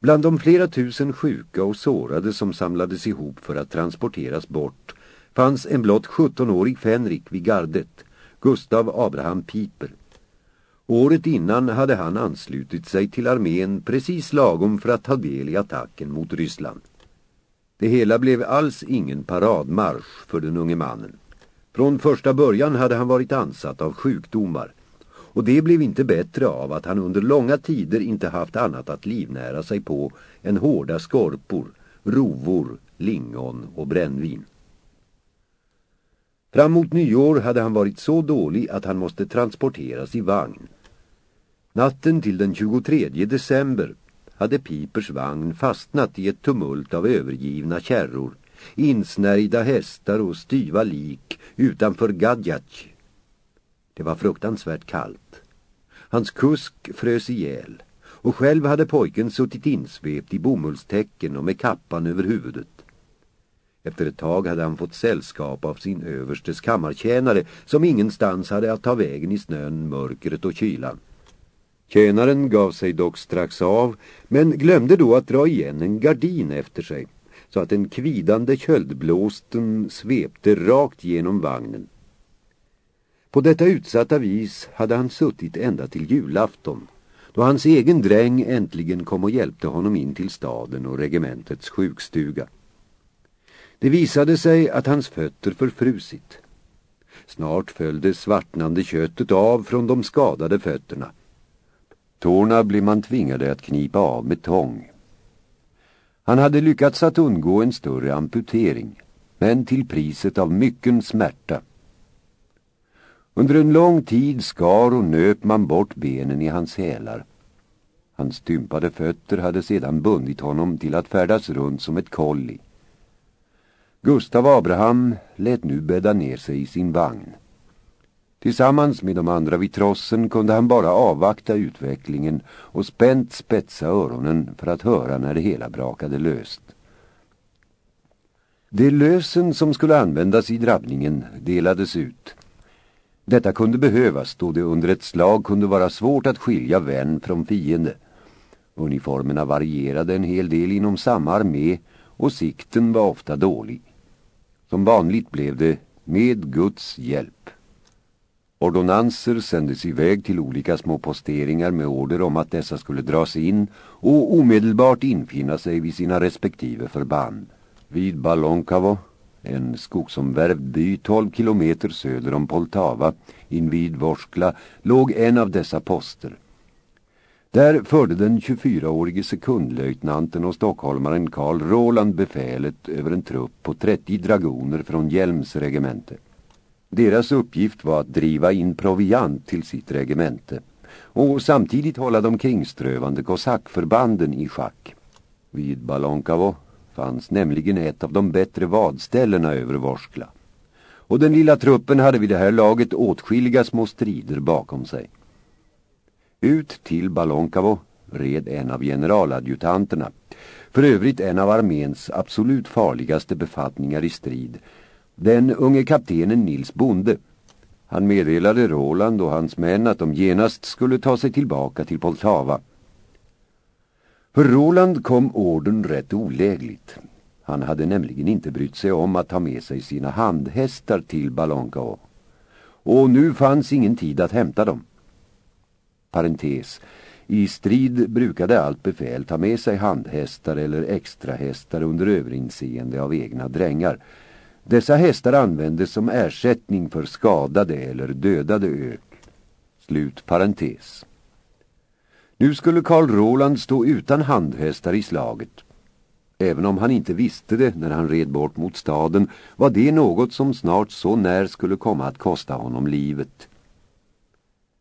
Bland de flera tusen sjuka och sårade som samlades ihop för att transporteras bort fanns en blott 17-årig Fenrik vid gardet, Gustav Abraham Piper. Året innan hade han anslutit sig till armén precis lagom för att ta del i attacken mot Ryssland. Det hela blev alls ingen paradmarsch för den unge mannen. Från första början hade han varit ansatt av sjukdomar och det blev inte bättre av att han under långa tider inte haft annat att livnära sig på än hårda skorpor, rovor, lingon och brännvin. Fram mot nyår hade han varit så dålig att han måste transporteras i vagn. Natten till den 23 december hade Pipers vagn fastnat i ett tumult av övergivna kärror, insnärjda hästar och styva lik utanför Gadjatj det var fruktansvärt kallt. Hans kusk frös ihjäl och själv hade pojken suttit insvept i bomullstäcken och med kappan över huvudet. Efter ett tag hade han fått sällskap av sin överstes kammartjänare som ingenstans hade att ta vägen i snön, mörkret och kylan. Tjänaren gav sig dock strax av men glömde då att dra igen en gardin efter sig så att den kvidande köldblåsten svepte rakt genom vagnen. På detta utsatta vis hade han suttit ända till julafton då hans egen dräng äntligen kom och hjälpte honom in till staden och regementets sjukstuga. Det visade sig att hans fötter förfrusit. Snart föll det svartnande köttet av från de skadade fötterna. Tårna blev man tvingade att knipa av med tång. Han hade lyckats att undgå en större amputering, men till priset av mycken smärta. Under en lång tid skar och nöp man bort benen i hans hälar. Hans stympade fötter hade sedan bundit honom till att färdas runt som ett kolli. Gustav Abraham lät nu bädda ner sig i sin vagn. Tillsammans med de andra vid trossen kunde han bara avvakta utvecklingen och spänt spetsa öronen för att höra när det hela brakade löst. Det lösen som skulle användas i drabbningen delades ut. Detta kunde behövas då det under ett slag kunde vara svårt att skilja vän från fiende. Uniformerna varierade en hel del inom samma armé och sikten var ofta dålig. Som vanligt blev det med Guds hjälp. Ordonanser sändes iväg till olika små posteringar med order om att dessa skulle dras in och omedelbart infinna sig vid sina respektive förband. Vid Ballonkavo, en skogsomvärvd by 12 kilometer söder om Poltava, invid Vorskla, låg en av dessa poster. Där förde den 24-årige sekundlöjtnanten och stockholmaren Karl Roland befälet över en trupp på 30 dragoner från Hjelms regemente. Deras uppgift var att driva in proviant till sitt regemente och samtidigt hålla de kringströvande kosackförbanden i schack. Vid Balonkavo fanns nämligen ett av de bättre vadställena över Vorskla. Och den lilla truppen hade vid det här laget åtskilliga små strider bakom sig. Ut till Balonkavo red en av generaladjutanterna, för övrigt en av arméns absolut farligaste befattningar i strid, den unge kaptenen Nils Bonde. Han meddelade Roland och hans män att de genast skulle ta sig tillbaka till Poltava. För Roland kom orden rätt olägligt. Han hade nämligen inte brytt sig om att ta med sig sina handhästar till Balonkao. Och nu fanns ingen tid att hämta dem. Parentes. I strid brukade allt befäl ta med sig handhästar eller extrahästar under överinseende av egna drängar. Dessa hästar användes som ersättning för skadade eller dödade ök. Slut parentes. Nu skulle Karl Roland stå utan handhästar i slaget. Även om han inte visste det när han red bort mot staden var det något som snart så när skulle komma att kosta honom livet.